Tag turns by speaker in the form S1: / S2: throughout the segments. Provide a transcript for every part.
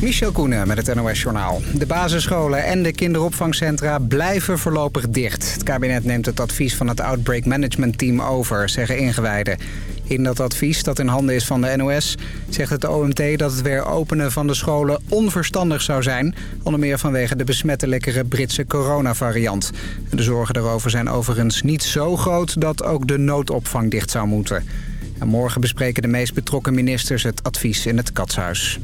S1: Michel Koenen met het NOS-journaal. De basisscholen en de kinderopvangcentra blijven voorlopig dicht. Het kabinet neemt het advies van het Outbreak Management Team over, zeggen ingewijden. In dat advies, dat in handen is van de NOS, zegt het OMT dat het weer openen van de scholen onverstandig zou zijn. Onder meer vanwege de besmettelijkere Britse coronavariant. De zorgen daarover zijn overigens niet zo groot dat ook de noodopvang dicht zou moeten. En morgen bespreken de meest betrokken ministers het advies in het Katshuis.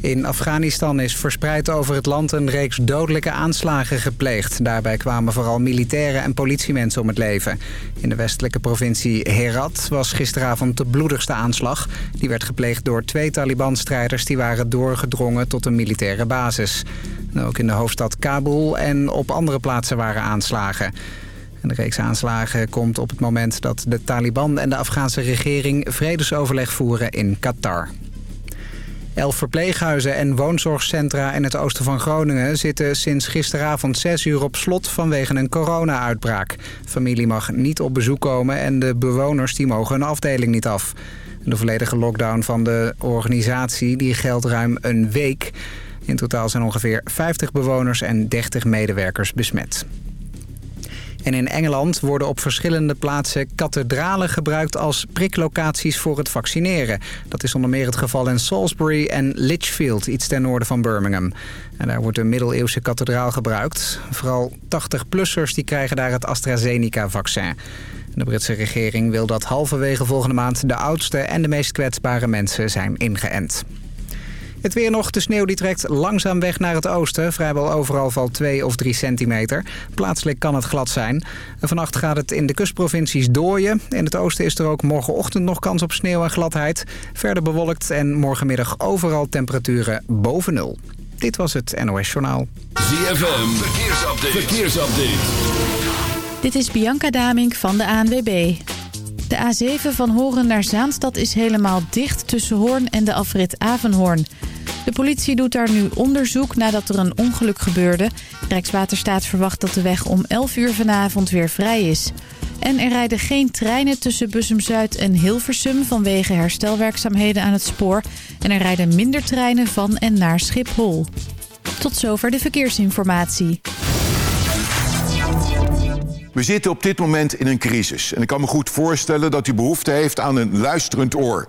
S1: In Afghanistan is verspreid over het land een reeks dodelijke aanslagen gepleegd. Daarbij kwamen vooral militairen en politiemensen om het leven. In de westelijke provincie Herat was gisteravond de bloedigste aanslag. Die werd gepleegd door twee Taliban-strijders die waren doorgedrongen tot een militaire basis. ook in de hoofdstad Kabul en op andere plaatsen waren aanslagen. En de reeks aanslagen komt op het moment dat de Taliban en de Afghaanse regering vredesoverleg voeren in Qatar. Elf verpleeghuizen en woonzorgcentra in het oosten van Groningen... zitten sinds gisteravond 6 uur op slot vanwege een corona-uitbraak. Familie mag niet op bezoek komen en de bewoners die mogen hun afdeling niet af. De volledige lockdown van de organisatie die geldt ruim een week. In totaal zijn ongeveer 50 bewoners en 30 medewerkers besmet. En in Engeland worden op verschillende plaatsen kathedralen gebruikt als priklocaties voor het vaccineren. Dat is onder meer het geval in Salisbury en Lichfield, iets ten noorden van Birmingham. En daar wordt een middeleeuwse kathedraal gebruikt. Vooral 80-plussers die krijgen daar het AstraZeneca-vaccin. De Britse regering wil dat halverwege volgende maand de oudste en de meest kwetsbare mensen zijn ingeënt. Het weer nog. De sneeuw die trekt langzaam weg naar het oosten. Vrijwel overal valt 2 of 3 centimeter. Plaatselijk kan het glad zijn. vannacht gaat het in de kustprovincies dooien. In het oosten is er ook morgenochtend nog kans op sneeuw en gladheid. Verder bewolkt en morgenmiddag overal temperaturen boven nul. Dit was het NOS Journaal.
S2: ZFM. Verkeersupdate. Verkeersupdate.
S3: Dit is Bianca Damink van de ANWB. De A7 van Horen naar Zaanstad is helemaal dicht tussen Hoorn en de afrit Avenhoorn. De politie doet daar nu onderzoek nadat er een ongeluk gebeurde. Rijkswaterstaat verwacht dat de weg om 11 uur vanavond weer vrij is. En er rijden geen treinen tussen Bussum-Zuid en Hilversum vanwege herstelwerkzaamheden aan het spoor. En er rijden minder treinen van en naar Schiphol. Tot zover de verkeersinformatie.
S4: We zitten op dit moment in een crisis. En ik kan me goed voorstellen dat u behoefte heeft aan een luisterend oor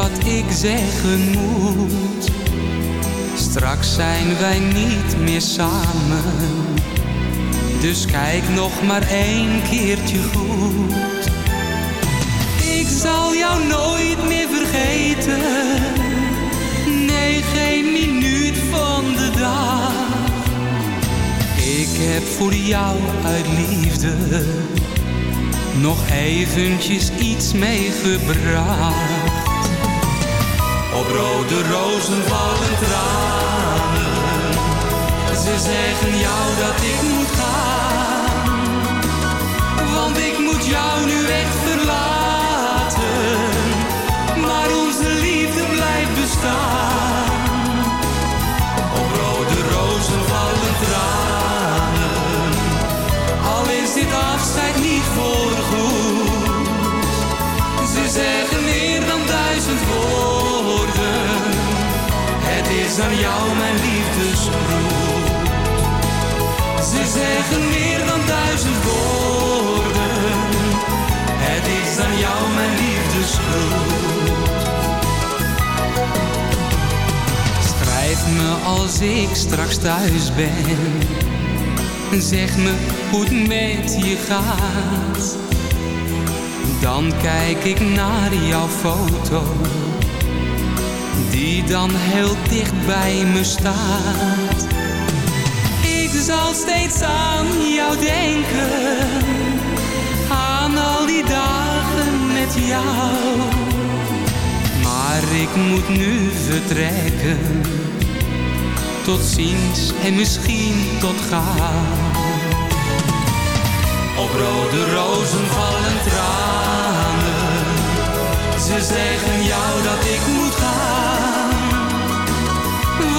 S5: Wat ik zeggen moet Straks zijn wij niet meer samen. Dus kijk nog maar één keertje goed. Ik zal jou nooit meer vergeten. Nee, geen minuut van de dag. Ik heb voor jou uit liefde nog eventjes iets meegebracht. Op rode rozen vallen tranen. Ze zeggen jou dat ik moet gaan. Aan jou mijn liefdesgroet. Ze zeggen meer dan duizend woorden. Het is aan jou mijn liefdesgroet. Schrijf me als ik straks thuis ben. Zeg me hoe het met je gaat. Dan kijk ik naar jouw foto. Die dan heel dicht bij me staat. Ik zal steeds aan jou denken. Aan al die dagen met jou. Maar ik moet nu vertrekken tot ziens en misschien tot gauw. Op rode rozen vallen tranen. Ze zeggen jou dat ik moet gaan.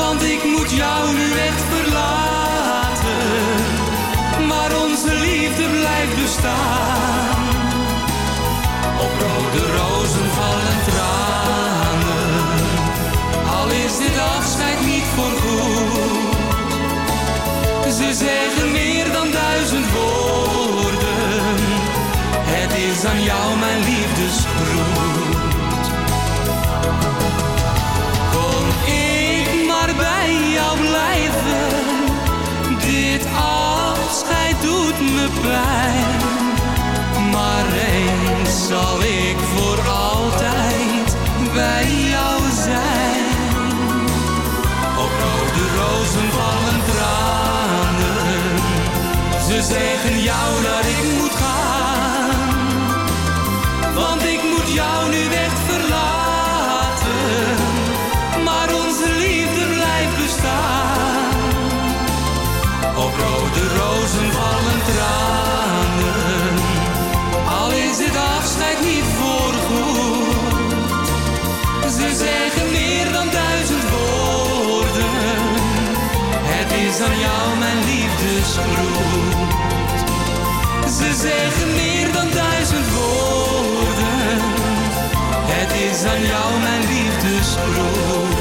S5: Want ik moet jou nu echt verlaten. Maar onze liefde blijft bestaan. Op rode rozen vallen tranen. Al is dit afscheid niet voorgoed. Ze zeggen meer dan duizend woorden. Het is aan jou mijn liefdesgroet. Doet me pijn. Maar eens zal ik voor altijd bij jou zijn. Op rode rozen vallen tranen. Ze zeggen jou dat ik moet gaan. Is aan jou mijn liefdesgroet. Ze zeggen meer dan duizend woorden. Het is aan jou mijn liefdesgroet.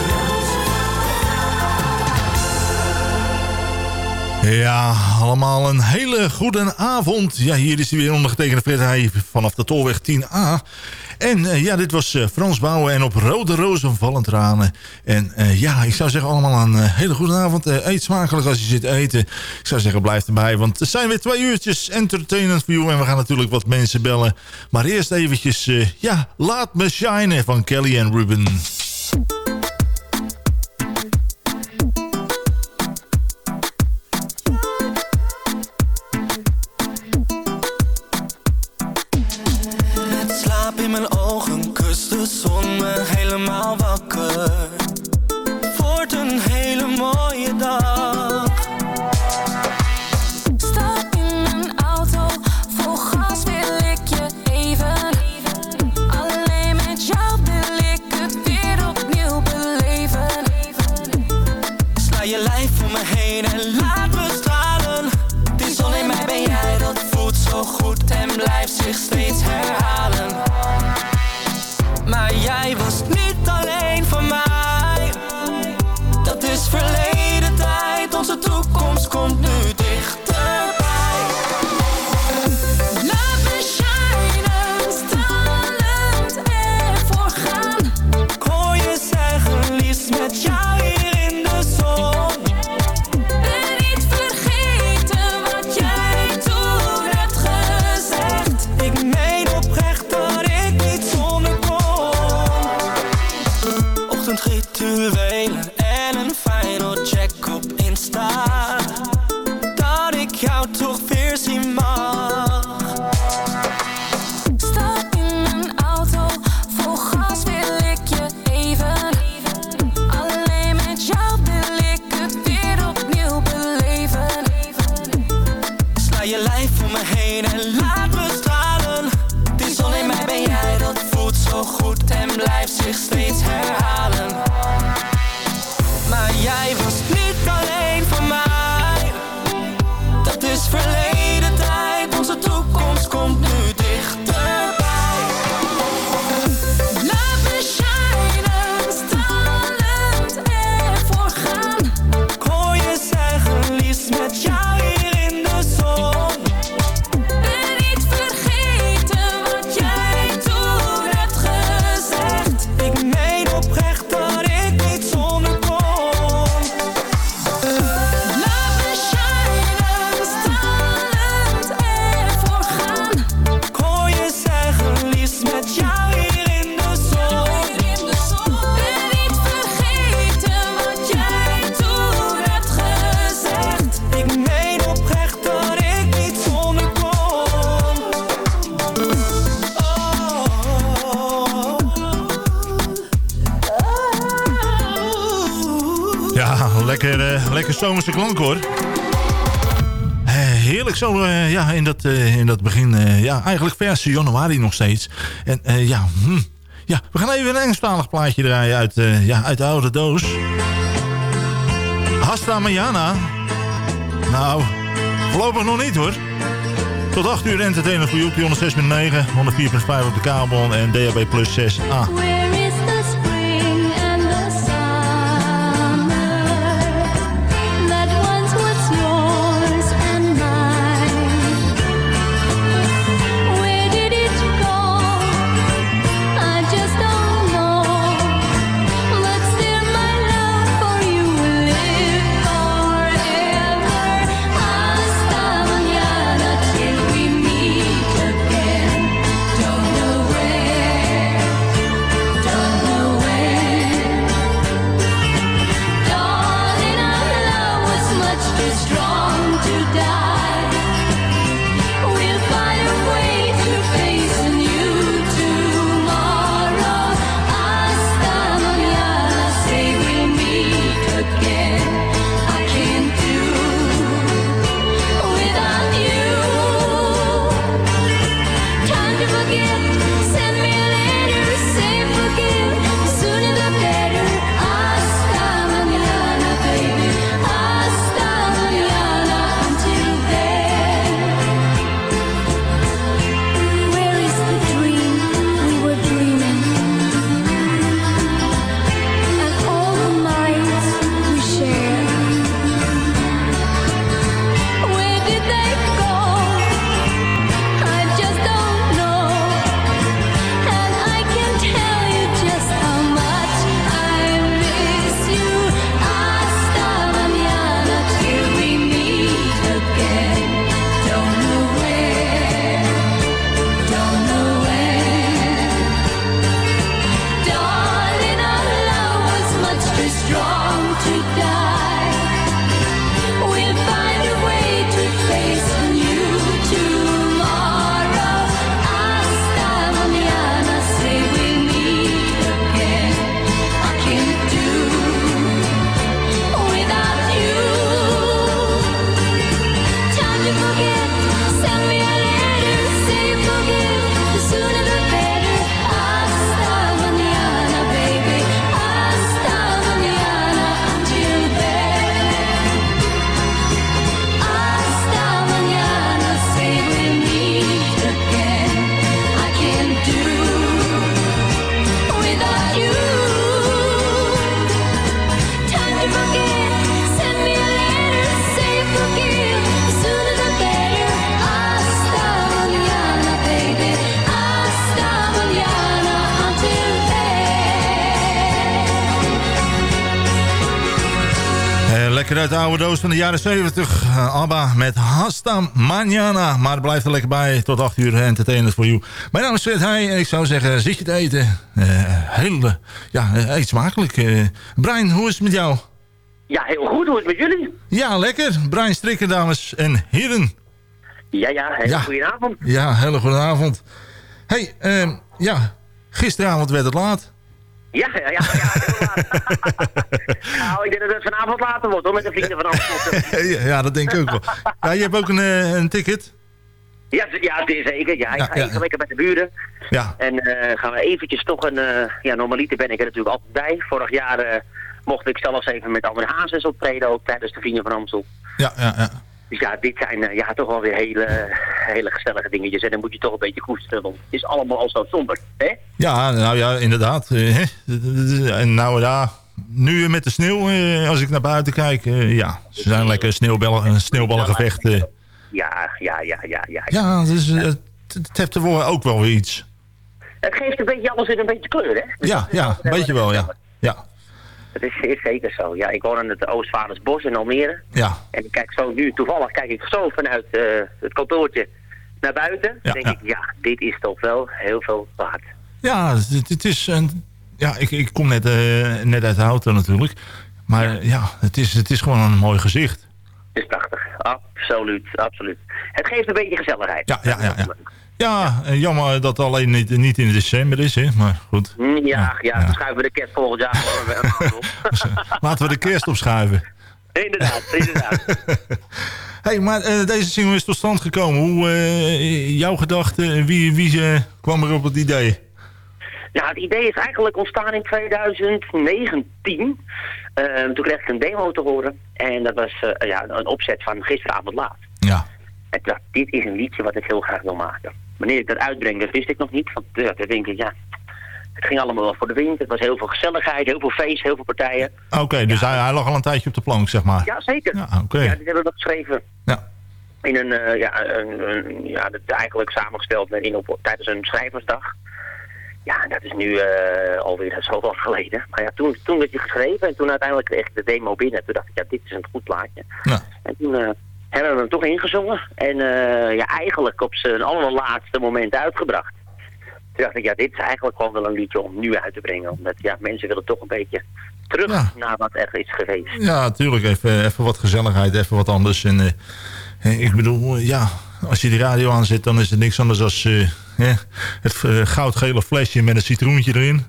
S6: Ja, allemaal een hele goede avond. Ja, hier is hij weer ondergetekende Fred Heij vanaf de Tolweg 10A. En eh, ja, dit was eh, Frans Bouwen en op Rode Rozen vallen tranen. En eh, ja, ik zou zeggen allemaal een hele goede avond. eet smakelijk als je zit eten. Ik zou zeggen blijf erbij, want er zijn weer twee uurtjes entertainment voor you. En we gaan natuurlijk wat mensen bellen. Maar eerst eventjes, ja, Laat Me Shine van Kelly en Ruben.
S7: Me Ochtendrituelen en
S8: zomerse klank hoor. Eh, heerlijk zo eh, ja, in, dat, eh, in dat begin. ja, eigenlijk verse januari nog steeds. En ja, hm, ja, we gaan even een Engelstalig plaatje draaien uit, ja, uit de oude doos. Hasta mañana. Nou, voorlopig nog niet hoor. Tot 8 uur entertainment voor jullie 106.9, 104.5 op de kabel en DHB plus 6a. Oude doos van de jaren 70. Eh, ABBA met Hasta Mañana. Maar het blijft er lekker bij. Tot 8 uur entertainment voor you. Mijn naam is Fred Heij en ik zou zeggen, zit je te eten? Eh heel, ja, eh, eet smakelijk. Brian, hoe is het met jou?
S9: Ja, heel goed. Hoe is het met jullie?
S8: Ja, lekker. Brian Strikker, dames en heren.
S9: Ja, ja, hele
S8: Ja.
S9: goedenavond.
S8: Ja, hele goede avond. hey, eh, ja, gisteravond werd het laat.
S9: Ja, ja, ja. ja, nou, ik denk dat het vanavond later wordt hoor, met de vrienden van Amsterdam.
S8: ja, ja, dat denk ik ook wel. Ja, je hebt ook een, eh, een ticket.
S9: Ja, ja, zeker. Ja, ik
S8: Ja,
S9: ga
S8: ja.
S9: even lekker met de buren.
S8: Ja,
S9: En eh, gaan we eventjes toch een... eh, ja, normaliter ben ik er natuurlijk altijd bij. Vorig jaar mocht ik zelfs even met André Hazes optreden, ook tijdens de Vrienden van Amstel.
S8: ja, ja. ja.
S9: Dus ja, dit zijn ja, toch wel weer hele, hele gezellige dingetjes. En dan moet je toch een beetje koesteren, want het is allemaal al zo somber. Hè?
S6: Ja, nou ja, inderdaad. eh. En nou ja, nu met de sneeuw, eh, als ik naar buiten kijk, eh, ja, ze zijn lekker sneeuwballen, sneeuwballengevechten.
S9: Ja, ja, ja, ja, ja.
S6: Ja, dus, het, het heeft er wel ook wel weer iets.
S9: Het geeft een beetje alles in een beetje kleur, hè? Dus
S6: Ja, ja, een beetje wel, ja. Ja,
S9: Dat is, is zeker zo. Ja, ik woon aan het Oostvaardersbos in Almere.
S6: ja.
S9: En ik kijk zo nu, toevallig kijk ik zo vanuit het kantoortje naar buiten.
S6: Ja,
S9: denk
S6: ja.
S9: ik, ja, dit is toch wel heel veel waard.
S6: Ja, het, is een... Ja, ik, ik kom net, eh, net uit de auto natuurlijk. Maar ja, het, is, het is gewoon een mooi gezicht.
S9: Het is prachtig. Absoluut, absoluut. Het geeft een beetje gezelligheid.
S6: Ja, ja, ja. ja. Ja, eh, jammer dat het alleen niet, niet in december is, hè. Maar goed,
S9: Mm, Ja, ja,
S6: Ja,
S9: dan schuiven we de kerst volgend jaar gewoon op.
S6: laten we de kerst opschuiven.
S9: inderdaad, inderdaad.
S6: hey, maar eh, deze single is tot stand gekomen. Hoe, eh, jouw gedachte, wie, wie eh, kwam er op het idee?
S9: Ja, het idee is eigenlijk ontstaan in 2019. Ehm, toen kreeg ik een demo te horen. En dat was eh, ja, een opzet van gisteravond laat.
S6: Ja,
S9: En dacht, dit is een liedje wat ik heel graag wil maken. Wanneer ik dat uitbreng, dat wist ik nog niet. Want ja, dan denk ik, ja, het ging allemaal wel voor de wind. Het was heel veel gezelligheid, heel veel feest, heel veel partijen.
S6: oké, dus hij, hij lag al een tijdje op de plank, zeg maar.
S9: Ja, zeker.
S6: Ja, oké.
S9: Ja, dit hebben we geschreven
S6: Ja,
S9: in een, eh, ja, een, een- ja, dat eigenlijk samengesteld met in op, tijdens een schrijversdag. Ja, dat is nu eh, alweer zo lang geleden. Maar ja, toen, toen werd je geschreven en toen uiteindelijk kreeg ik de demo binnen. Toen dacht ik, ja, dit is een goed plaatje.
S6: ja.
S9: En toen eh, hebben we hem toch ingezongen. En ja, eigenlijk op zijn allerlaatste moment uitgebracht. Toen dacht ik, ja, dit is eigenlijk gewoon wel een liedje om nu uit te brengen. Omdat ja, mensen willen toch een beetje terug
S6: Ja.
S9: naar wat er is geweest.
S6: ja natuurlijk. Even, even wat gezelligheid, even wat anders. En, eh, ik bedoel, ja, als je de radio aanzet, dan is het niks anders dan eh, het eh, goudgele flesje met een citroentje erin.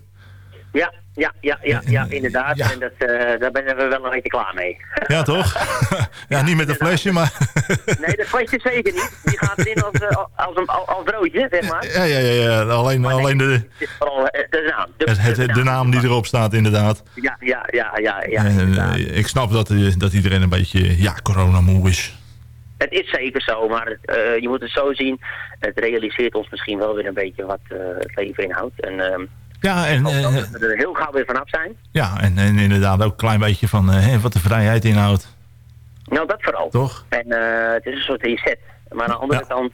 S9: Ja, ja, ja, ja, ja inderdaad.
S6: Ja.
S9: En dat, eh, daar ben we wel een beetje klaar mee.
S6: Ja, toch? ja, niet met een flesje, maar...
S9: nee, dat flesje zeker niet. Die gaat erin als, eh, als, een, als, broodje, zeg maar.
S6: ja, ja, ja, ja. Alleen,
S9: Maar nee,
S6: alleen de,
S9: eh, de naam. De,
S6: het, het- de naam die erop staat, inderdaad.
S9: Ja, ja, ja, ja, ja
S6: En, ik snap dat, dat iedereen een beetje, ja, coronamoe is.
S9: Het is zeker zo, maar je moet het zo zien. Het realiseert ons misschien wel weer een beetje wat het leven inhoudt. En ehm,
S6: Ja, en, eh,
S9: dat we er heel gauw weer vanaf zijn.
S6: ja, en, en inderdaad ook een klein beetje van eh, hè, wat de vrijheid inhoudt.
S9: Nou, dat vooral.
S6: Toch?
S9: En eh, het is een soort reset. Maar aan de andere
S6: Ja.
S9: kant,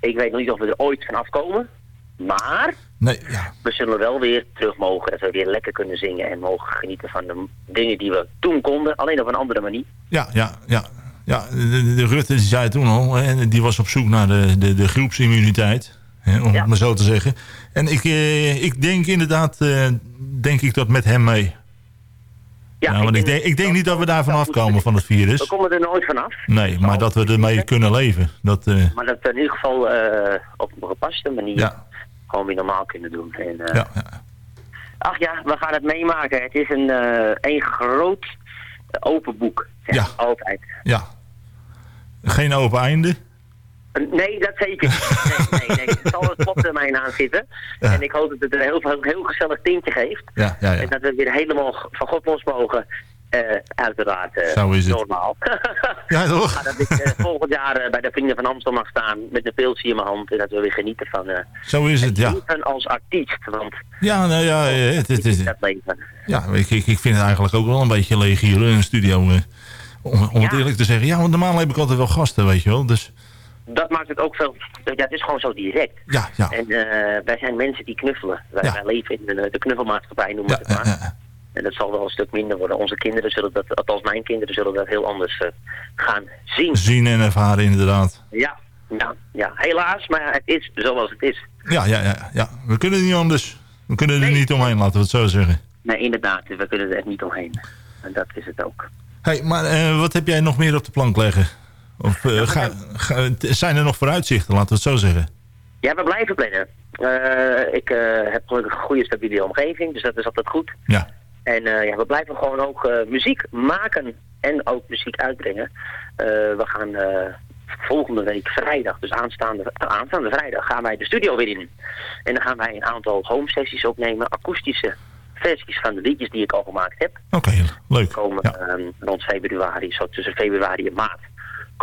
S9: ik weet nog niet of we er ooit vanaf komen. Maar
S6: Nee, ja.
S9: we zullen wel weer terug mogen. Dat we weer lekker kunnen zingen en mogen genieten van de dingen die we toen konden. Alleen op een andere manier.
S6: Ja, ja, ja. ja de, de Rutte die zei toen al, hè, die was op zoek naar de, de, de groepsimmuniteit. Hè, om
S9: Ja.
S6: het maar zo te zeggen. En ik, eh, ik denk inderdaad, eh, denk ik dat met hem mee. Ja, want ik denk, ik denk niet dat we daar vanaf komen van het
S9: We
S6: virus.
S9: komen er nooit vanaf.
S6: Nee, maar dat we ermee kunnen leven. Dat, eh,
S9: Maar dat we in ieder geval op een gepaste manier
S6: ja,
S9: gewoon weer normaal kunnen doen. En,
S6: ja, ja.
S9: Ach ja, we gaan het meemaken. Het is een, een groot open boek. zeg
S6: Ja.
S9: Altijd.
S6: ja. Geen open einde.
S9: Nee, dat zeker niet. Nee, nee, nee. Er zal een kloptermijn aan zitten.
S6: Ja.
S9: En ik hoop dat het een heel, heel, heel gezellig tintje geeft.
S6: Ja, ja, ja.
S9: En dat we weer helemaal van God los mogen. Eh, uiteraard eh,
S6: Zo is het.
S9: normaal.
S6: Ja, toch?
S9: Maar dat ik eh, volgend jaar bij de Vrienden van Amstel mag staan met een pilsje in mijn hand. En dat we weer genieten van
S6: Zo is het, ja.
S9: leven als artiest. Want
S6: Ja, nou ja, het, het,
S9: is
S6: het,
S9: dat leven.
S6: ja ik, ik, ik vind het eigenlijk ook wel een beetje leeg hier in de studio. om om het eerlijk te zeggen. Ja, want normaal heb ik altijd wel gasten, weet je wel. Dus
S9: Dat maakt het ook veel... Ja, het is gewoon zo direct.
S6: ja, ja.
S9: En eh, wij zijn mensen die knuffelen. Wij,
S6: Ja.
S9: wij leven in de, de knuffelmaatschappij, noemen
S6: Ja,
S9: we het maar.
S6: ja, ja.
S9: En dat zal wel een stuk minder worden. Onze kinderen zullen dat, althans mijn kinderen, zullen dat heel anders eh, gaan zien.
S6: Zien en ervaren, inderdaad.
S9: Ja, ja, ja, helaas, maar het is zoals het is.
S6: Ja, ja, ja, ja. We kunnen niet anders. We kunnen er
S9: Nee.
S6: niet omheen, laten we het zo zeggen.
S9: Nee, inderdaad, we kunnen er echt niet omheen. En dat is het ook.
S6: hey, maar eh, wat heb jij nog meer op de plank leggen? Of eh, ga, ga- t- zijn er nog vooruitzichten, laten we het zo zeggen?
S9: Ja, we blijven plannen. Eh, ik eh, heb gelukkig een goede stabiele omgeving, dus dat is altijd goed.
S6: Ja,
S9: En ja, we blijven gewoon ook muziek maken en ook muziek uitbrengen. We gaan volgende week vrijdag, dus aanstaande, aanstaande vrijdag, gaan wij de studio weer in. En dan gaan wij een aantal home sessies opnemen, akoestische versies van de liedjes die ik al gemaakt heb.
S6: oké, leuk.
S9: Komen
S6: Ja.
S9: ehm, rond februari, zo tussen februari en maart.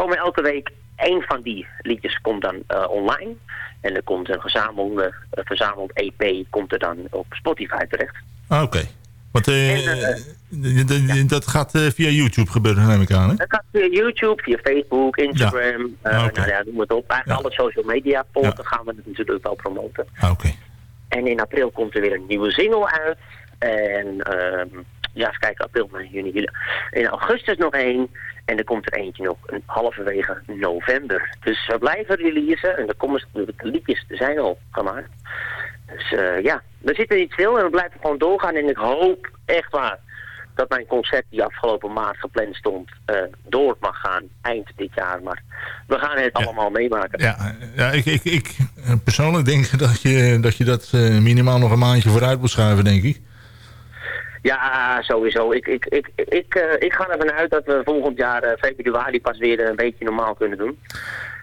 S9: Komen elke week één van die liedjes komt dan eh, online. En er komt een gezamelde, een verzameld EP komt er dan op Spotify terecht.
S6: Ah, Oké. Want eh,
S9: eh,
S6: dat gaat eh, via YouTube gebeuren, neem ik aan, hè?
S9: Dat kan via YouTube, via Facebook, Instagram,
S6: Ja.
S9: eh,
S6: Ah,
S9: nou ja, noem het op. Eigenlijk alle social media
S6: Ja.
S9: gaan we het natuurlijk wel promoten.
S6: Ah, Oké.
S9: En in april komt er weer een nieuwe single uit. En ehm, ja, even kijken, april, mei, juni, juli. In augustus nog één. En er komt er eentje nog een halverwege november. Dus we blijven releasen. En de, komen, de liedjes zijn al gemaakt. Dus eh, ja, we zitten niet stil en we blijven gewoon doorgaan. En ik hoop echt waar dat mijn concert die afgelopen maand gepland stond eh, door mag gaan eind dit jaar. Maar we gaan het allemaal meemaken.
S6: Ja, ja ik, ik, ik eh, persoonlijk denk dat je dat, je dat minimaal nog een maandje vooruit moet schuiven, denk ik.
S9: Ja, sowieso. Ik, ik, ik, ik, eh, ik ga ervan uit dat we volgend jaar eh, februari pas weer een beetje normaal kunnen doen.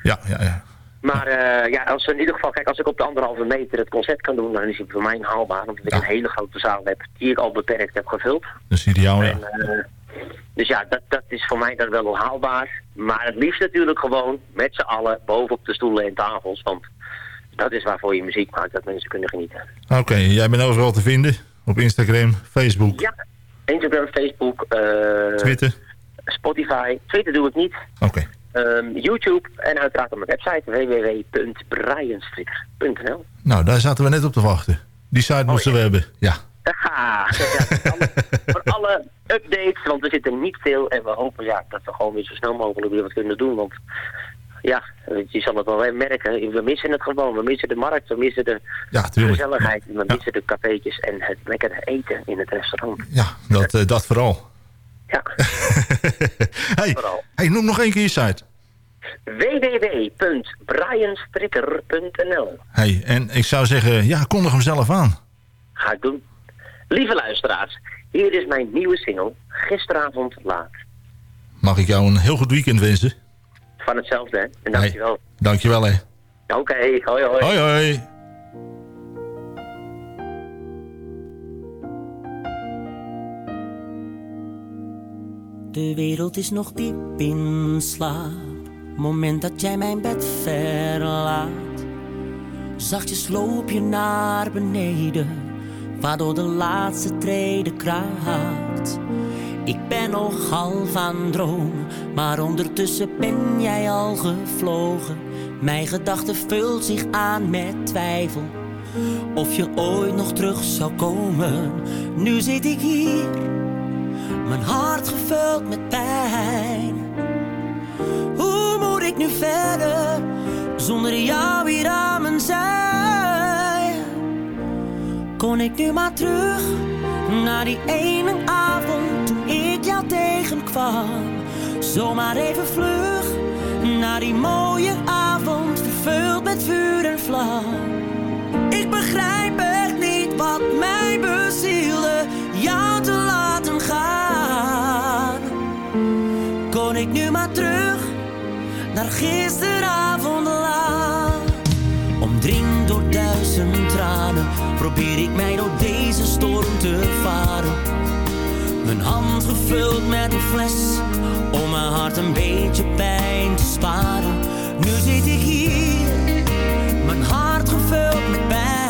S6: Ja, ja, ja.
S9: Maar eh, ja, als we in ieder geval, kijk, als ik op de anderhalve meter het concert kan doen, dan is het voor mij haalbaar. Omdat ik
S6: Ja.
S9: een hele grote zaal heb die ik al beperkt heb gevuld.
S6: Dat is ideaal, ja.
S9: En, dus ja, dat, dat is voor mij dan wel haalbaar. Maar het liefst natuurlijk gewoon met z'n allen bovenop de stoelen en tafels. Want dat is waarvoor je muziek maakt, dat mensen kunnen genieten.
S6: Oké, jij bent overal te vinden. Op Instagram, Facebook,
S9: Ja, Instagram, Facebook, eh,
S6: Twitter.
S9: Spotify. Twitter doe ik niet.
S6: Oké.
S9: Ehm, YouTube en uiteraard op mijn website www.brianstrikker.nl.
S6: Nou, daar zaten we net op te wachten. Die site moesten we hebben. Ja.
S9: Ja, voor alle- voor alle updates, want we zitten niet stil en we hopen ja, dat we gewoon weer zo snel mogelijk weer wat kunnen doen. Want ja, je zal het wel merken, we missen het gewoon. We missen de markt, we missen de
S6: Ja,
S9: gezelligheid, we
S6: Ja.
S9: missen de cafeetjes en het lekkere eten in het restaurant.
S6: Ja, dat, eh, dat vooral.
S9: Ja,
S6: hey,
S9: vooral.
S6: hey, noem nog één keer je site.
S9: www.brianstrikker.nl
S6: Hey, en ik zou zeggen, ja, kondig hem zelf aan.
S9: Ga ik doen. Lieve luisteraars, hier is mijn nieuwe single, Gisteravond Laat.
S6: Mag ik jou een heel goed weekend wensen?
S9: Van hetzelfde, hè? En dankjewel.
S6: Hey, dankjewel, hè.
S9: Oké, hoi hoi.
S6: Hoi, hoi.
S10: De wereld is nog diep in slaap. Moment dat jij mijn bed verlaat. Zachtjes loop je naar beneden. Waardoor de laatste trede kraakt. Ik ben nog half aan droom. Maar ondertussen ben jij al gevlogen. Mijn gedachte vult zich aan met twijfel. Of je ooit nog terug zou komen. Nu zit ik hier mijn hart gevuld met pijn. Hoe moet ik nu verder zonder jou hier aan mijn zij? Kon ik nu maar terug naar die ene avond toen ik jou tegenkwam? Zomaar even vlug naar die mooie avond vervuld met vuur en vlam. Ik begrijp echt niet wat mij bezielde jou te laten gaan. Kon ik nu maar terug naar gisteravond laat. Omdringd door duizend tranen probeer ik mij door deze storm te varen. Mijn hand gevuld met een fles om mijn hart een beetje pijn te sparen. Nu zit ik hier, mijn hart gevuld met pijn.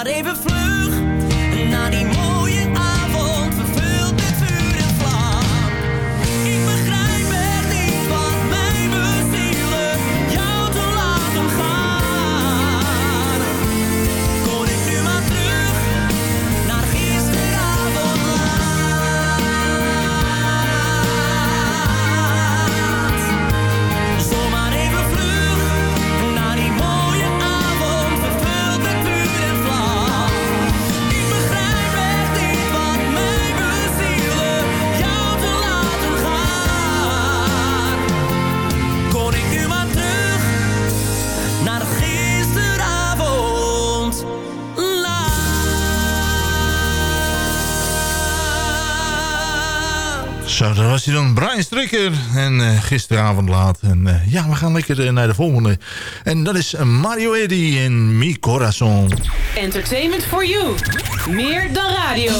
S10: Zomaar even
S6: Strikker. En eh, gisteravond laat. En eh, ja, we gaan lekker eh, naar de volgende. En dat is Mario Eddy in Mi Corazon.
S8: Entertainment for you. Meer dan radio.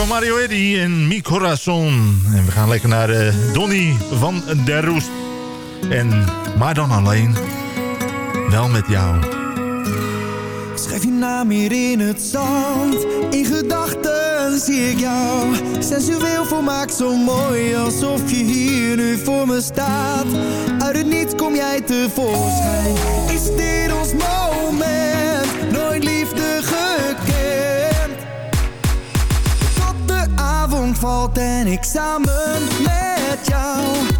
S6: Van Mario Eddy en Mi Corazon. En we gaan lekker naar uh, Donny van der Roest. En, maar dan alleen, wel met jou.
S11: Schrijf je naam hier in het zand. In gedachten zie ik jou. Sensueel volmaakt zo mooi. Alsof je hier nu voor me staat. Uit het niets kom jij tevoorschijn. Is dit ons moment? Valt en ik samen met jou.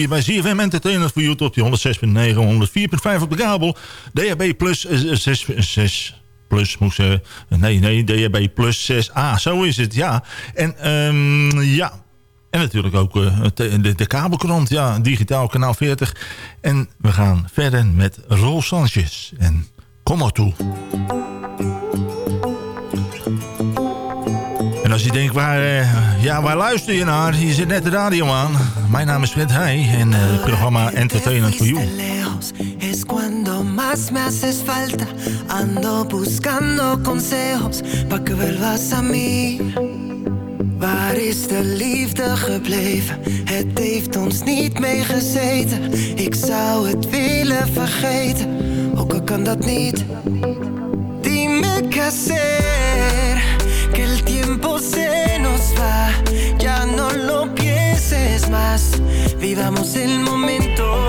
S11: Die
S6: bij ZFM Entertainment voor YouTube op die 106.9, 104.5 op de kabel. DHB plus eh, 6, 6 plus moest ze... Nee, nee, DHB plus 6a, zo is het, ja. En ehm, ja... En natuurlijk ook eh, de kabelkrant, ja, digitaal kanaal 40. En we gaan verder met Rol Sanchez. En kom maar toe. En als je denkt, waar, eh, ja, waar luister je naar? Je zit net de radio aan. Mijn naam is Fred Heij en eh, het programma Entertainment for You.
S12: es cuando más me haces falta. Ando buscando consejos pa' que vuelvas a mí. Waar is de liefde gebleven? Het heeft ons niet meegezeten. Ik zou het willen vergeten, ook al kan dat niet. Dime qué hacer, que el tiempo se nos va. Ya no lo pienses más, vivamos el momento.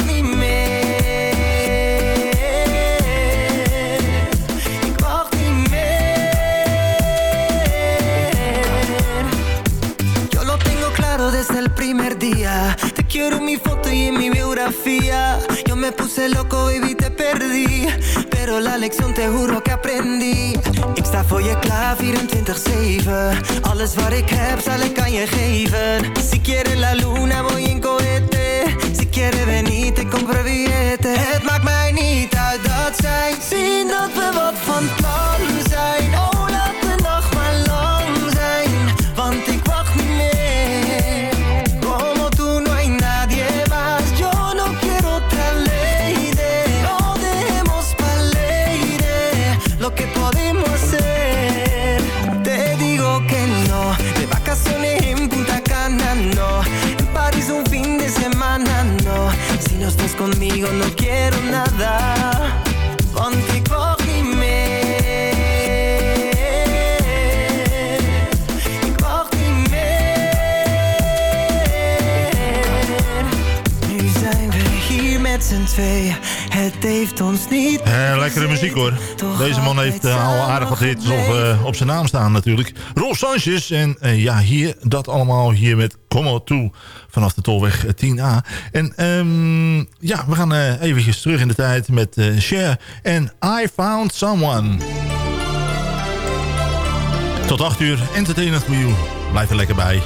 S12: biografía. Yo me puse loco, baby, te perdí. Pero la lección te juro que aprendí. Ik sta voor je klaar 24-7. Alles wat ik heb zal ik aan je geven. Si quieres la luna voy en cohete. Si quieres venir te compro billete. Het maakt mij niet uit dat zij zien dat we wat van conmigo no quiero nada. Want ik wacht niet meer. Ik wacht niet meer. Nu zijn we hier met z'n tweeën. Het heeft ons niet.
S6: Eh, lekkere muziek hoor. Deze man heeft eh, al aardig wat hits op, eh, op zijn naam staan natuurlijk. Rolf Sanchez. En eh, ja, hier, dat allemaal hier met Como toe vanaf de Tolweg 10A. En ehm, ja, we gaan eh eventjes terug in de tijd met eh Cher en I Found Someone. Tot 8 uur, Entertainment for You. Blijf er lekker bij.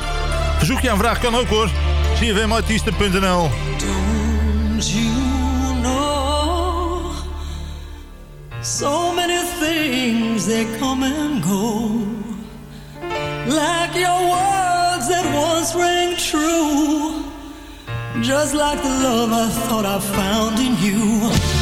S6: Verzoek je aan vraag kan ook hoor. cfmartiesten.nl
S13: so many things they come and go like your that once rang true just like the love I thought I found in you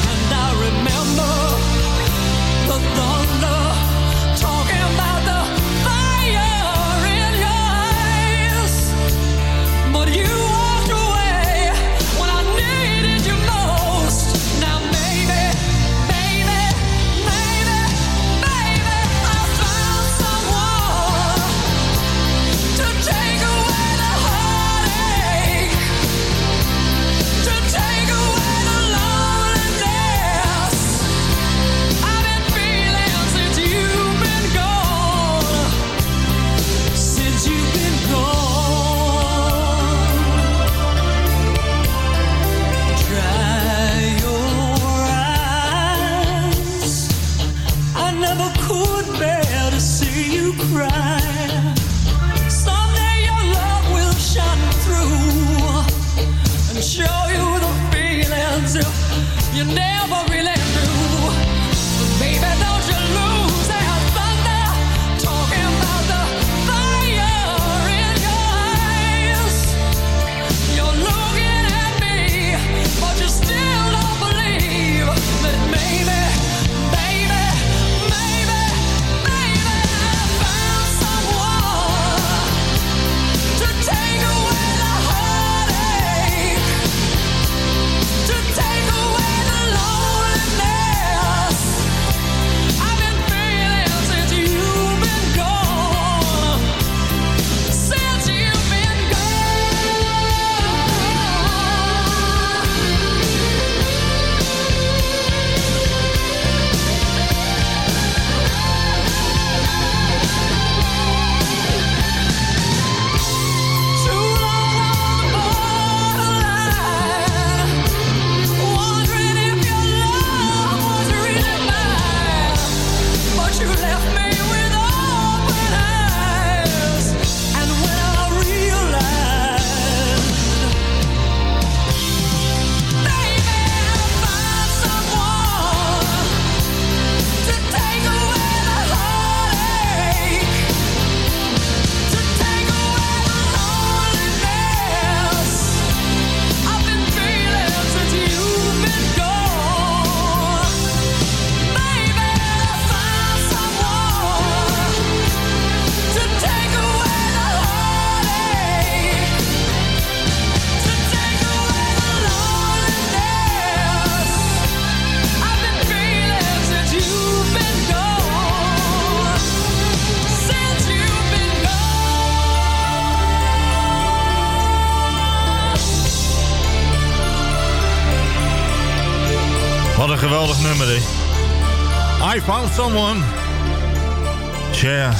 S13: show you the feelings. You, never I Found Someone.
S6: Tja.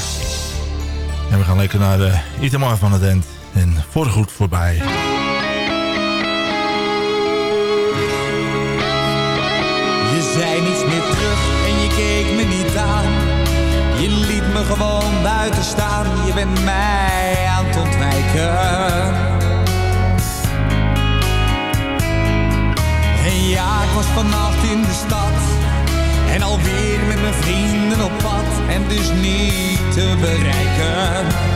S6: En we gaan lekker naar de Itamar van het End. En voorgoed voorbij.
S11: Je zei niets meer terug en je keek me niet aan. Je liet me gewoon buiten staan. Je bent mij aan het ontwijken. En ja, ik was vannacht in de stad en alweer met mijn vrienden op pad. En dus niet te bereiken.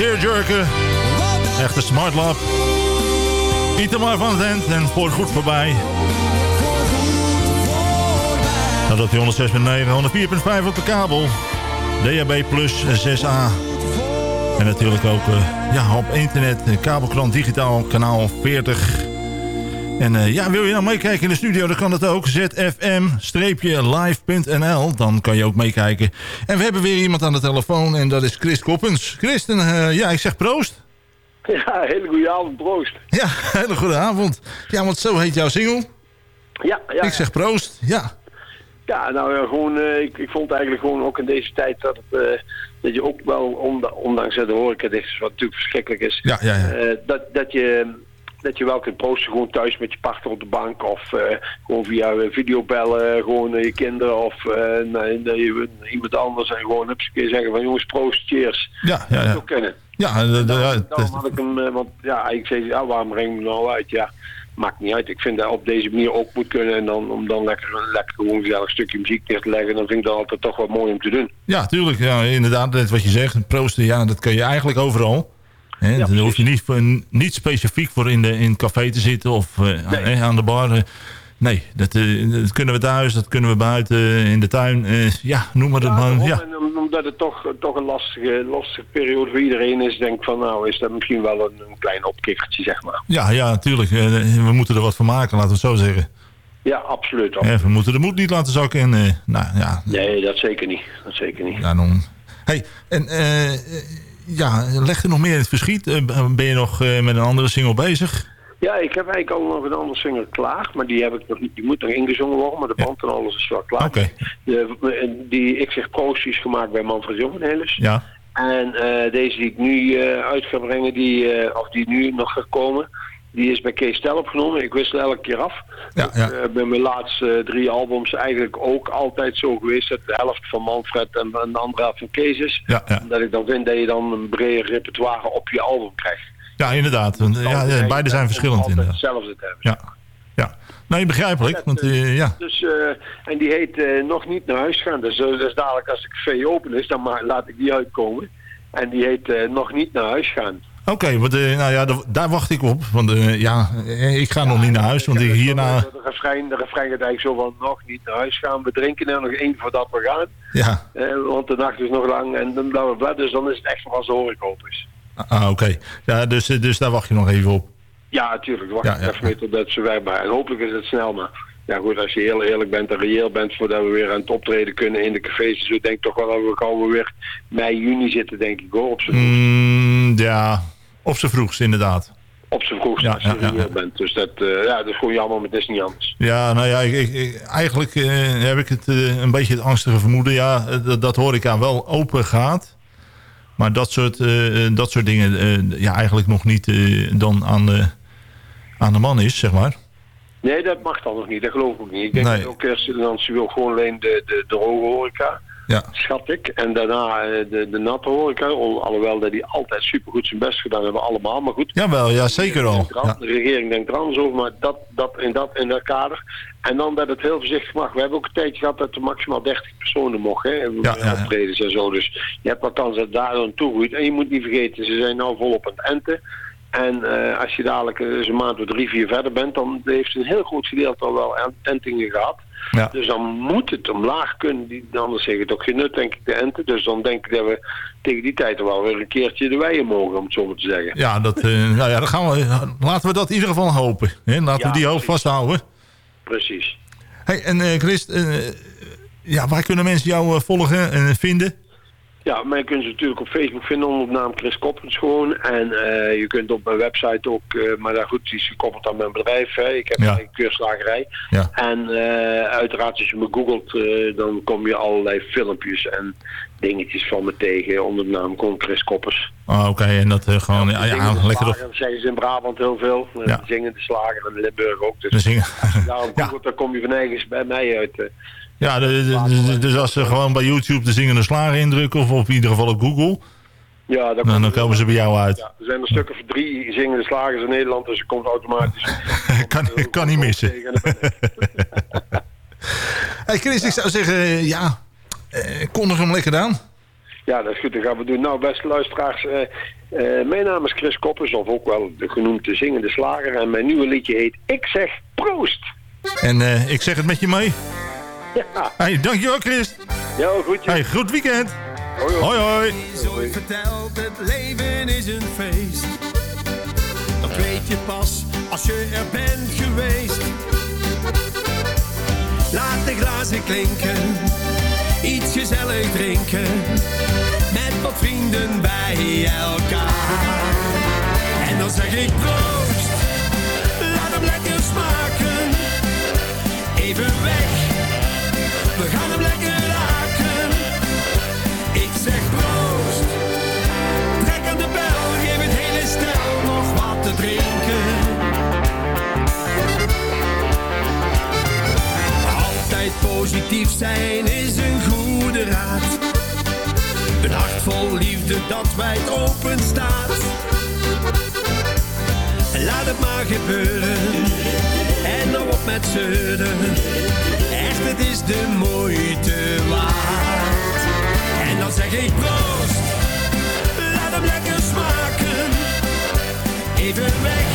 S6: Tearjerker. Echte smart lab. Niet maar van het end en voor goed voorbij. Dat op die 106.9, 104.5 op de kabel. DHB Plus 6A. En natuurlijk ook uh, ja, op internet, kabelkrant digitaal, kanaal 40. En uh, ja, wil je nou meekijken in de studio, dan kan dat ook. zfm-live.nl, dan kan je ook meekijken. En we hebben weer iemand aan de telefoon en dat is Chris Koppens. Christen, uh, ja, ik zeg proost.
S14: Ja, hele goede avond, proost.
S6: Ja, hele goede avond. Ja, want zo heet jouw single.
S14: Ja, ja.
S6: Ik zeg proost, ja.
S14: Ja, nou ja, gewoon, uh, ik, ik vond eigenlijk gewoon ook in deze tijd dat, het, uh, dat je ook wel, ondanks de horeca is, wat natuurlijk verschrikkelijk is,
S6: ja, ja, ja.
S14: Uh, dat, dat je dat je wel kunt posten gewoon thuis met je partner op de bank of uh, gewoon via videobellen gewoon naar je kinderen of uh, naar, iemand anders en gewoon heb je zeggen van jongens proost, cheers.
S6: Ja, ja, ja.
S14: Dat kennen.
S6: Ja, de, de,
S14: daarom, daarom had ik hem, want ja, ik zei, ja, waarom breng je hem nou uit? Ja, maakt niet uit. Ik vind dat op deze manier ook moet kunnen en dan om dan lekker, lekker gewoon een gezellig stukje muziek neer te leggen, dan vind ik dat altijd toch wel mooi om te doen.
S6: Ja, tuurlijk. Ja, inderdaad, net wat je zegt, proosten, ja, dat kan je eigenlijk overal. Ja, dan hoef je niet, niet specifiek voor in, de, in het café te zitten of uh, nee. he, aan de bar. Uh, nee, dat, uh, dat, kunnen we thuis, dat kunnen we buiten, in de tuin. ja, noem maar
S14: ja,
S6: het maar. Ja.
S14: En omdat het toch, toch een lastige, lastige periode voor iedereen is, denk ik van nou is dat misschien wel een, een klein opkikkertje, zeg maar.
S6: Ja, ja, natuurlijk. we moeten er wat van maken, laten we het zo zeggen.
S14: Ja, absoluut.
S6: absoluut. we moeten de moed niet laten zakken. En, nou, ja.
S14: Nee, dat zeker niet. Dat zeker niet.
S6: Ja, dan... Hey, en ja, leg er nog meer in het verschiet. Ben je nog met een andere single bezig?
S14: Ja, ik heb eigenlijk al nog een andere single klaar. Maar die, heb ik nog die moet nog ingezongen worden. Maar de band en alles is wel klaar.
S6: Okay.
S14: De, die Ik zeg Proost is gemaakt bij Manfred Jongenhelis.
S6: Ja.
S14: En uh, deze die ik nu uh, uit ga brengen, die, uh, of die nu nog gaat komen... Die is bij Kees Stel opgenomen. Ik wissel elke keer af.
S6: Ja, ja.
S14: Uh, bij mijn laatste drie albums eigenlijk ook altijd zo geweest. Dat de helft van Manfred en, en de andere helft van Kees is.
S6: Ja.
S14: Dat ik dan vind dat je dan een breder repertoire op je album krijgt.
S6: Ja, inderdaad. Want, ja, ja, beide zijn verschillend.
S14: Altijd
S6: inderdaad.
S14: hetzelfde te hebben.
S6: Ja. ja. Nee, begrijpelijk. Want, uh, ja.
S14: dus, en die heet Nog Niet Naar Huis Gaan. Dus, dus dadelijk als ik V open is, dan maar, laat ik die uitkomen. En die heet Nog Niet Naar Huis Gaan.
S6: Oké, okay, uh, nou ja, daar wacht ik op. Want uh, ja, ik ga ja, nog niet naar huis, want ik hierna...
S14: De, refrein, de refrein gaat eigenlijk zo van nog niet naar huis gaan. We drinken er nog één voordat we gaan.
S6: Ja.
S14: Uh, want de nacht is nog lang en dan bla bla bla. Dus dan is het echt nog als de horeca open is.
S6: Ah, oké. Okay. Ja, dus, dus daar wacht je nog even op.
S14: Ja, natuurlijk. Wacht ja, even mee totdat ze werkbaar. En hopelijk is het snel, maar... Ja goed, als je heel eerlijk bent en reëel bent voordat we weer aan het optreden kunnen in de cafés. Dus ik denk toch wel dat we weer mei, juni zitten, denk ik hoor, op z'n
S6: mm, Ja, op z'n vroegst, inderdaad.
S14: Op z'n vroegst, ja, als je ja, ja. bent. Dus dat, uh, ja, dat is gewoon jammer, maar het is niet anders.
S6: Ja, nou ja, ik, ik, eigenlijk uh, heb ik het uh, een beetje het angstige vermoeden. Ja, dat, dat horeca wel open gaat. Maar dat soort, dat soort dingen ja, eigenlijk nog niet dan aan de, aan de man is, zeg maar.
S14: Nee, dat mag dan nog niet. Dat geloof ik niet. Ik denk
S6: Nee.
S14: dat ook wil gewoon alleen de, de, de horeca.
S6: Ja.
S14: Schat ik. En daarna eh, de, de natte horeca. Al- Alhoewel dat die altijd supergoed zijn best gedaan hebben. Allemaal. Maar goed.
S6: Jawel, ja, zeker al. Ja.
S14: De regering denkt er anders over. Maar dat, dat, in, dat, in dat kader. En dan dat het heel voorzichtig mag. We hebben ook een tijdje gehad dat er maximaal 30 personen mochten. Hè,
S6: Ja, ja, ja.
S14: optredens en zo. Dus je hebt wel kans dat daar dan toegroeit. En je moet niet vergeten. Ze zijn nou volop aan het enten. En eh, als je dadelijk eens een maand of drie, vier verder bent, dan heeft een heel groot gedeelte al wel en- entingen gehad.
S6: Ja.
S14: Dus dan moet het omlaag kunnen. Die, anders zeg het ook geen nut, denk ik, de enten. Dus dan denk ik dat we tegen die tijd wel weer een keertje de weien mogen, om het zo maar te zeggen.
S6: Ja, dat, eh, nou ja, dan gaan we, laten we dat in ieder geval hopen. Hè? Laten
S14: Ja,
S6: we die hoop vasthouden.
S14: Precies.
S6: Hey, en eh Christ, eh, ja, waar kunnen mensen jou volgen en vinden?
S14: Ja, mij kunnen ze natuurlijk op Facebook vinden onder de naam Chris Koppens gewoon. En eh, je kunt op mijn website ook, eh, maar daar goed, die is gekoppeld aan mijn bedrijf. Hè. Ik heb
S6: Ja.
S14: een keurslagerij.
S6: Ja.
S14: En eh, uiteraard als je me googelt, dan kom je allerlei filmpjes en dingetjes van me tegen onder de naam Chris Koppers.
S6: Ah, Oké, en dat gewoon, ja, ja,
S14: Zingende
S6: lekker op.
S14: dat zeggen ze in Brabant heel veel.
S6: Ja.
S14: De zingende slager en in Limburg ook. Dus
S6: De zingen.
S14: daarom googelt, dan kom je van ergens bij mij uit.
S6: Ja, de- de- de- dus als ze gewoon bij YouTube de zingende slager indrukken, of op in ieder geval op Google,
S14: Ja, dan,
S6: dan, dan komen ze bij jou uit.
S14: Ja, er zijn er stukken van drie zingende slagers in Nederland, dus je komt automatisch.
S6: kan, kan niet missen. Hey Chris, ik zou zeggen, eh, ja, eh, kondig hem lekker aan.
S14: Ja, dat is goed. Dat gaan we doen. Nou, beste luisteraars. eh, eh, mijn naam is Chris Koppers, of ook wel de genoemde zingende slager. En mijn nieuwe liedje heet Ik zeg proost.
S6: En eh, ik zeg het met je mee.
S14: Ja.
S6: Hey, dankjewel Chris.
S14: Ja, goed.
S6: Hey, goed weekend.
S14: Hoi
S6: hoi. hoi.
S15: verteld, het leven is een feest. Dat weet je pas als je er bent geweest. Laat de glazen klinken, iets gezellig drinken. Met wat vrienden bij elkaar. En dan zeg ik proost, laat hem lekker smaken. Even weg, positief zijn is een goede raad. Een hart vol liefde dat wijd open staat. Laat het maar gebeuren. En dan op met zeuren. Echt, het is de moeite waard. En dan zeg ik proost. Laat hem lekker smaken. Even weg.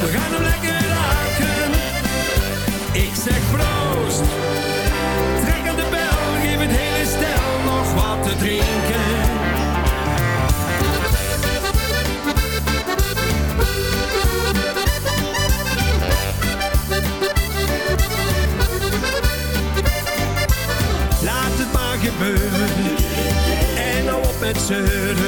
S15: We gaan hem lekker. Ik zeg proost. Trek aan de bel. Geef het hele stel nog wat te drinken. Laat het maar gebeuren. En nou op met zeuren.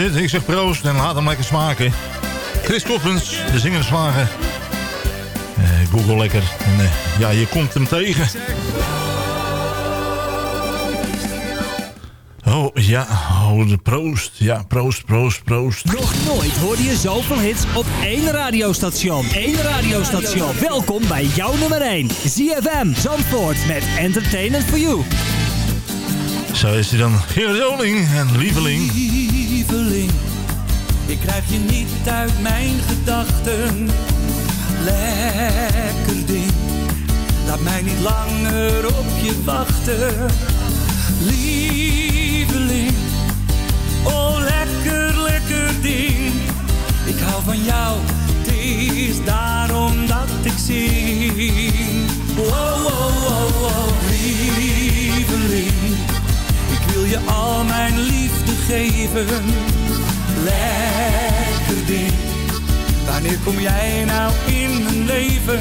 S15: Ik zeg proost
S6: en laat hem lekker smaken. Chris Koppens, de zingende slager. Eh, Google lekker. En eh, ja, je komt hem tegen. Oh, ja. Oh, de proost. Ja, proost, proost, proost.
S11: Nog nooit hoorde je zoveel hits op één radiostation. Eén radiostation. Welkom bij jouw nummer 1. ZFM Zandvoort met Entertainment for You.
S6: Zo is hij dan. Gerard en Lieveling.
S5: Lieveling, ik krijg je niet uit mijn gedachten. Lekker ding, laat mij niet langer op je wachten. Lieveling, oh lekker, lekker ding. Ik hou van jou, het is daarom dat ik zing. Wow, wow, wow, wow, lieveling. Ik wil je al mijn liefde geven. Lekker ding. Wanneer kom jij nou in mijn leven?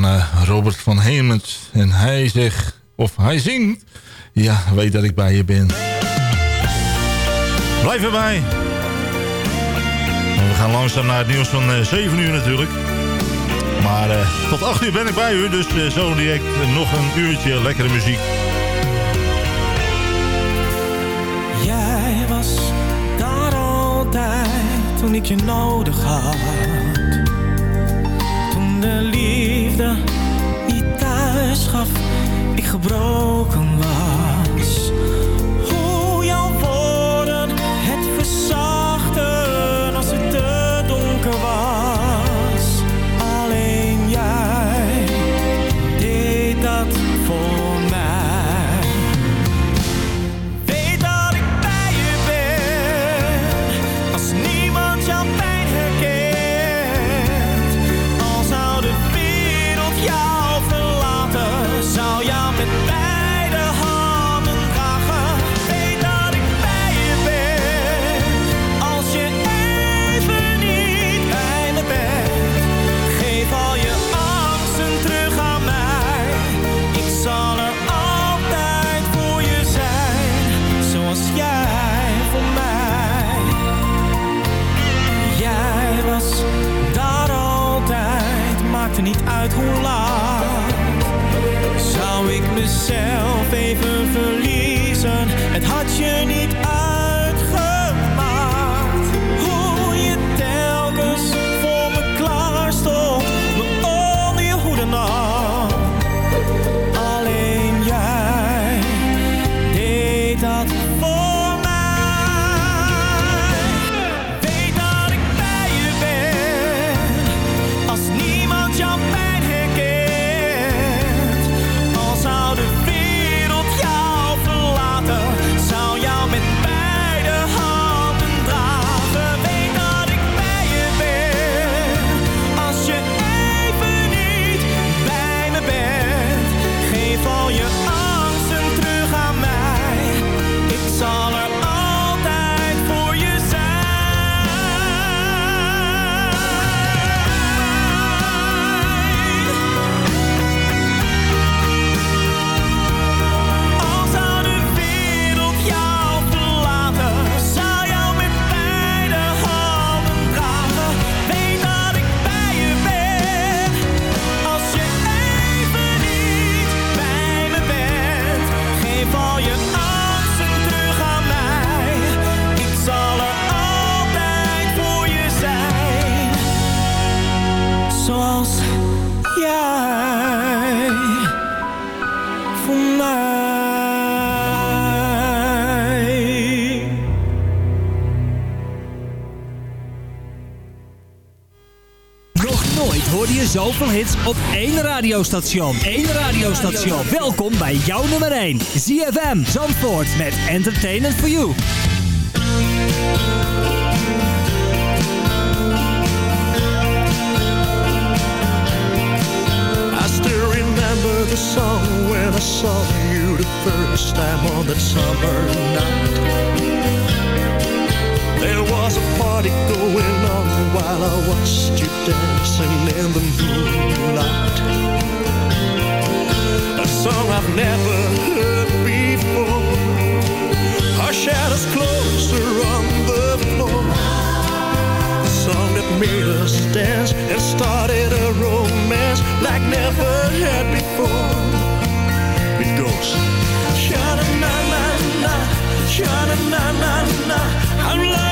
S6: Naar Robert van Hemert. En hij zegt, of hij zingt... Ja, weet dat ik bij je ben. Blijf erbij. We gaan langzaam naar het nieuws van eh, 7 uur natuurlijk. Maar eh, tot 8 uur ben ik bij u. Dus eh, zo direct nog een uurtje lekkere muziek.
S16: Jij was daar altijd toen ik je nodig had. Gebroken het had je niet uitgemaakt.
S11: Zoveel hits op één radiostation. Eén radiostation. Welkom bij jouw nummer 1. ZFM Zandvoort met Entertainment for You.
S15: I still remember the song when I saw you the first time on that summer night. There was a party going on while I watched you dancing in the moonlight. A song I've never heard before. Our shadows closer on the floor. A song that made us dance and started a romance like never had before. It goes, sha na na na na, sha na na na na. I'm lying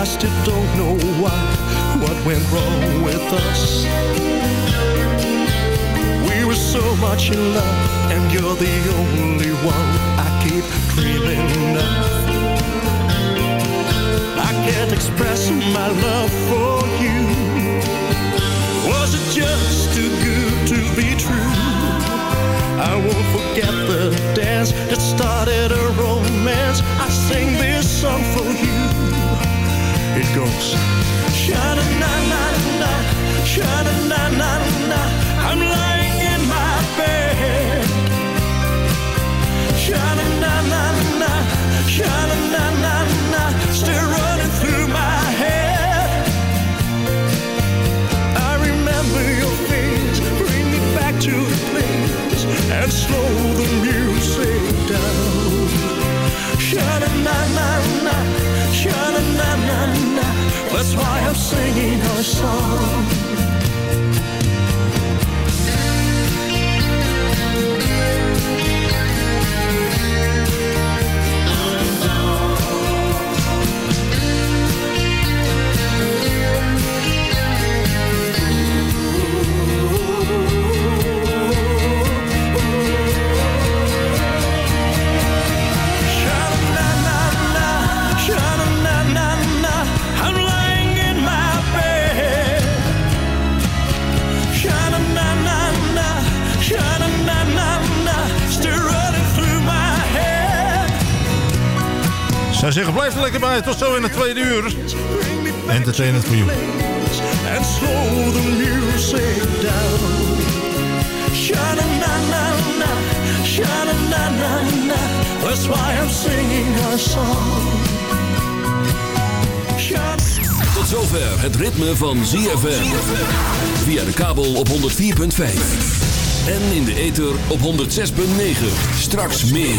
S15: I still don't know why, what went wrong with us. We were so much in love, and you're the only one I keep dreaming of. I can't express my love for you. Was it just too good to be true? I won't forget the dance that started a romance. I goes. I'm lying in my bed. Still running through my head. I remember your face, bring me back to the place, and slow the music down. That's why I'm singing our song.
S6: Zou zeggen, blijf er lekker bij. Tot zo in het tweede uur. Entertainment for you.
S15: And slow the music down. Sha-na-na-na-na, sha-na-na-na-na, that's why I'm singing our song.
S2: Tot zover het ritme van ZFM. Via de kabel op 104.5. En in de ether op 106.9. Straks meer.